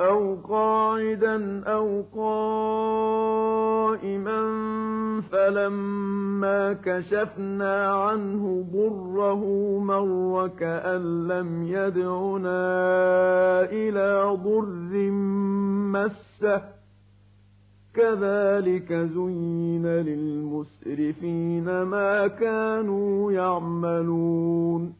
أو قاعدا أو قائما فلما كشفنا عنه ضره مر كأن لم يدعنا إلى ضر مسه كذلك زين للمسرفين ما كانوا يعملون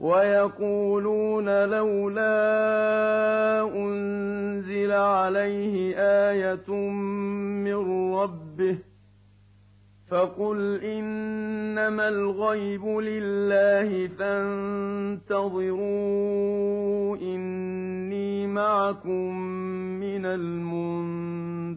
وَيَقُولُونَ لَوْلَا أُنزِلَ عَلَيْهِ آيَةٌ مِّن رَّبِّهِ ۖ فَقُلْ إِنَّمَا الْغَيْبُ لِلَّهِ فَانتَظِرُوا إِنِّي مَعَكُم مِّنَ الْمُنتَظِرِينَ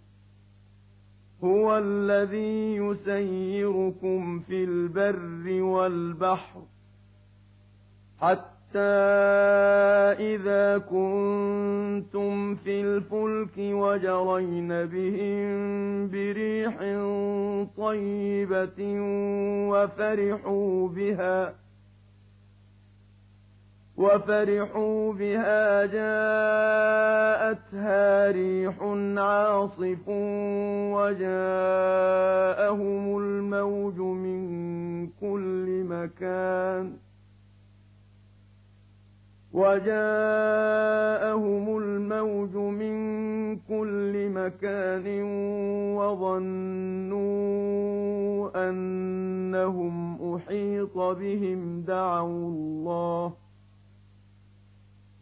هُوَ الَّذِي يُسَيِّرُكُمْ فِي الْبَرِّ وَالْبَحْرِ حَتَّىٰ إِذَا كُنتُمْ فِي الْفُلْكِ وَجَرَيْنَ بِهِم بِرِيحٍ طَيِّبَةٍ وَفَرِحُوا بِهَا وَفَرِحُوا بِهَا رِيحٌ عَاصِفٌ وَجَاءَهُمُ الْمَوْجُ مِن كُلِّ مَكَانٍ وَجَاءَهُمُ الْمَوْجُ مِن كُلِّ مَكَانٍ وَظَنُّوا أَنَّهُمْ أُحِيطَ بِهِمْ دَعَوُا اللَّهَ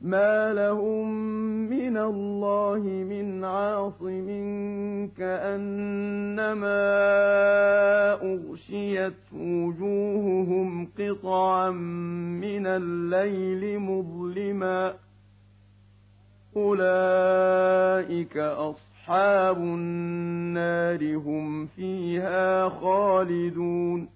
ما لهم من الله من عاصم كأنما أغشيت وجوههم قطعا من الليل مظلما أولئك أصحاب النار هم فيها خالدون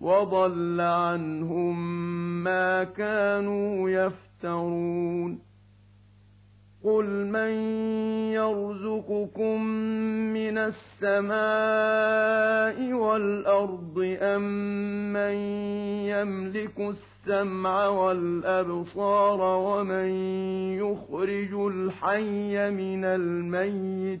وضل عنهم ما كانوا يفترون. قُلْ مَن يَرْزُقُكُم مِّنَ السَّمَاءِ وَالْأَرْضِ أَمَّن يَمْلِكُ السَّمْعَ وَالْأَبْصَارَ وَمَن يُخْرِجُ الْحَيَّ مِنَ الْمَيِّتِ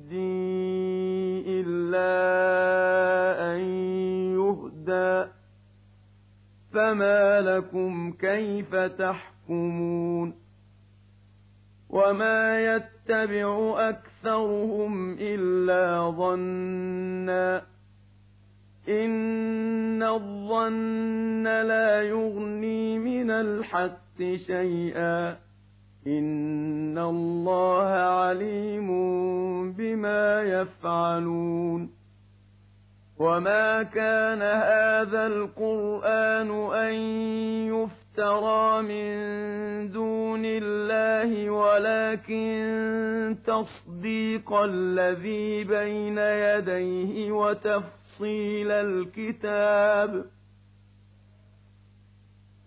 إِلَّا أَن يُهْدَىٰ ۖ. فَمَا لَكُمْ كَيْفَ تَحْكُمُونَ؟ وَمَا يَتَّبِعُ أَكْثَرُهُمْ إِلَّا ظَنًّا ۚ. إِنَّ الظَّنَّ لَا يُغْنِي مِنَ الْحَقِّ شَيْئًا ۚ. إِنَّ اللَّهَ عَلِيمٌ بِمَا يَفْعَلُونَ وَمَا كَانَ هَٰذَا الْقُرْآنُ أَن يُفْتَرَىٰ مِن دُونِ اللَّهِ وَلَٰكِن تَصْدِيقَ الَّذِي بَيْنَ يَدَيْهِ وَتَفْصِيلَ الْكِتَابِ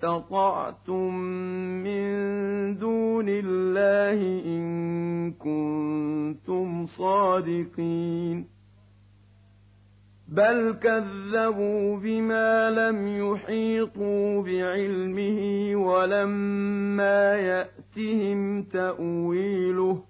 اسْتَطَعْتُم مِّن دُونِ اللَّهِ إِن كُنتُمْ صَادِقِينَ. بَلْ كَذَّبُوا بِمَا لَمْ يُحِيطُوا بِعِلْمِهِ وَلَمَّا يَأْتِهِمْ تَأْوِيلُهُ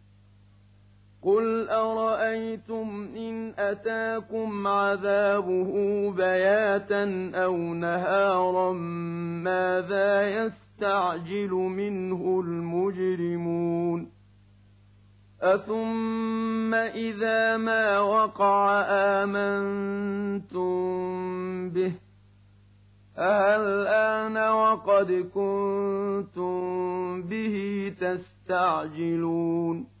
قُلْ أَرَأَيْتُمْ إِنْ أَتَاكُمْ عَذَابُهُ بَيَاتًا أَوْ نَهَارًا مَاذَا يَسْتَعْجِلُ مِنْهُ الْمُجْرِمُونَ أَثُمَّ إِذَا مَا وَقَعَ آمَنتُم بِهِ أَهَلْ آنَ وَقَدْ كُنتُم بِهِ تَسْتَعْجِلُونَ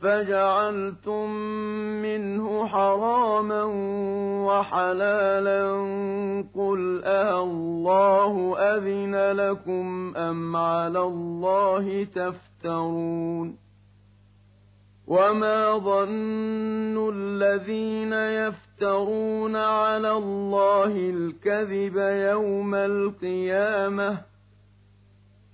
فَجَعَلْتُم مِّنْهُ حَرَامًا وَحَلَالًا قُلْ أَهَللَّهُ أَذِنَ لَكُمْ أَمْ عَلَى اللَّهِ تَفْتَرُونَ وما ظن الذين يفترون على الله الكذب يوم القيامة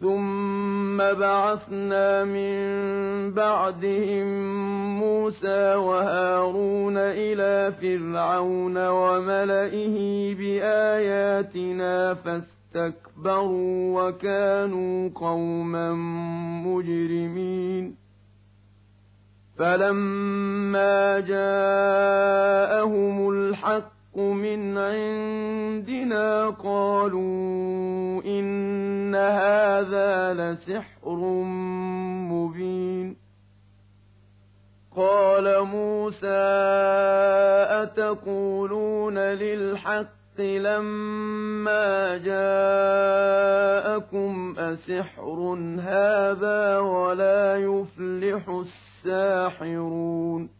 ثم بعثنا من بعدهم موسى وهارون إلى فرعون وملئه بآياتنا فاستكبروا وكانوا قوما مجرمين فلما جاءهم الحق من عندنا قالوا إن هذا لسحر مبين. قال موسى أتقولون للحق لما جاءكم أسحر هذا ولا يفلح الساحرون؟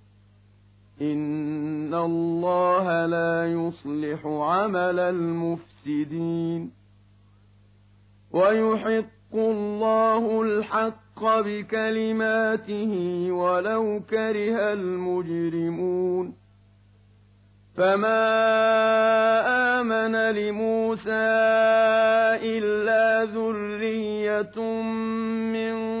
إن الله لا يصلح عمل المفسدين ويحق الله الحق بكلماته ولو كره المجرمون فما آمن لموسى إلا ذرية من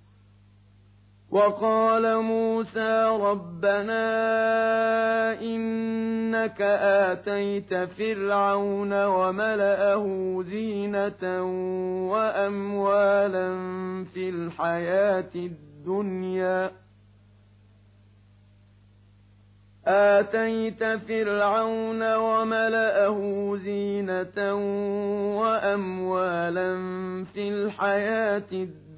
وقال موسى ربنا إنك آتيت فرعون وملأه زينة وأموالا في الحياة الدنيا. آتيت فرعون وملأه زينة وأموالا في الحياة الدنيا.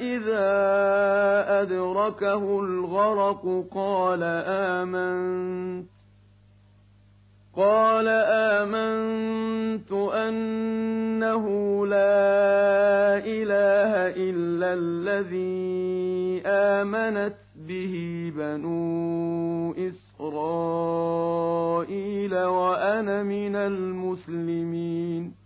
إذا أدركه الغرق قال آمنت قال آمنت أنه لا إله إلا الذي آمنت به بنو إسرائيل وأنا من المسلمين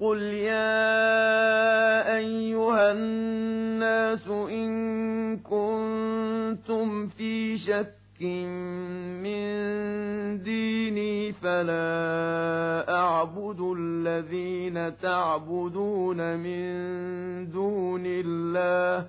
قل يا أيها الناس إن كنتم في شك من ديني فلا أعبد الذين تعبدون من دون الله